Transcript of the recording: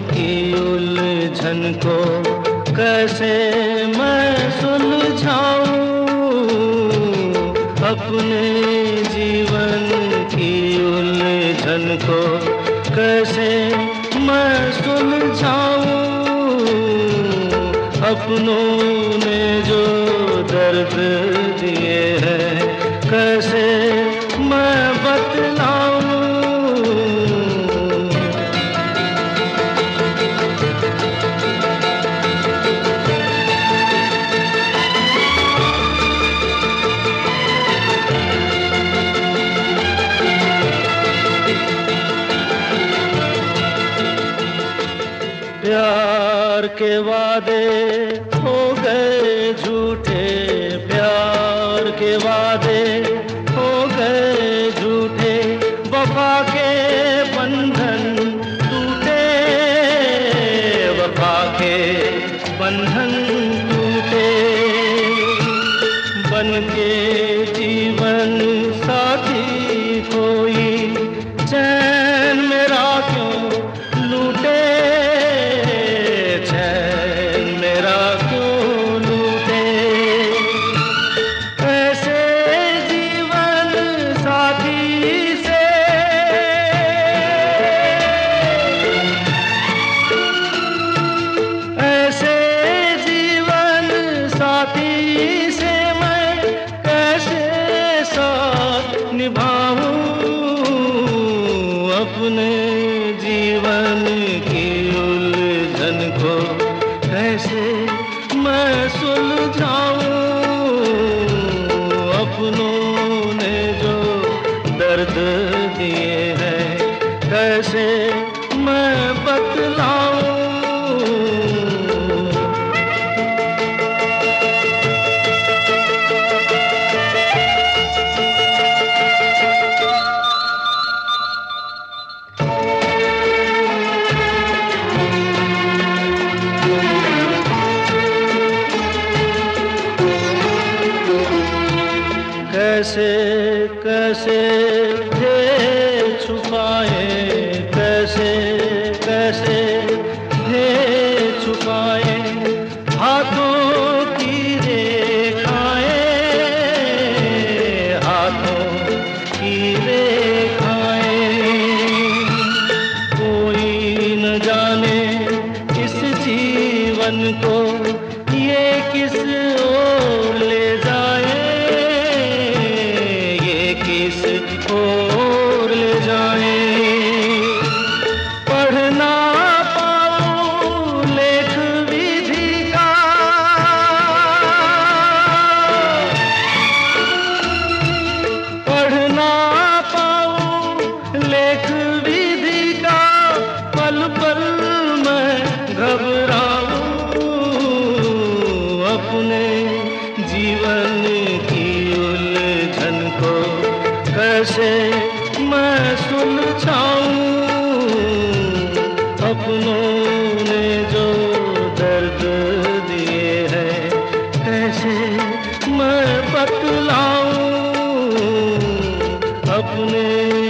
की उलझन को कैसे मैं सुलझाऊं? अपने जीवन की उलझन को कैसे मैं सुलझाऊं? अपनों ने जो दर्द प्यार के वादे हो गए झूठे प्यार के वादे हो गए झूठे। वफा के बंधन टूटे, वफा के बंधन टूटे। बन के से मैं कैसे साथ निभाऊं अपने जीवन की उलझन को? कैसे मैं सुलझाऊं अपनों ने जो दर्द दिए हैं? कैसे मैं बतलाऊं कैसे थे छुपाए, कैसे कैसे थे छुपाए, हाथों की रेखाएँ, हाथों की रेखाएँ। कोई न जाने इस जीवन को अपने जीवन की उलझन को कैसे मैं सुलझाऊं अपनों ने जो दर्द दिए हैं, कैसे मैं बतलाऊं? अपने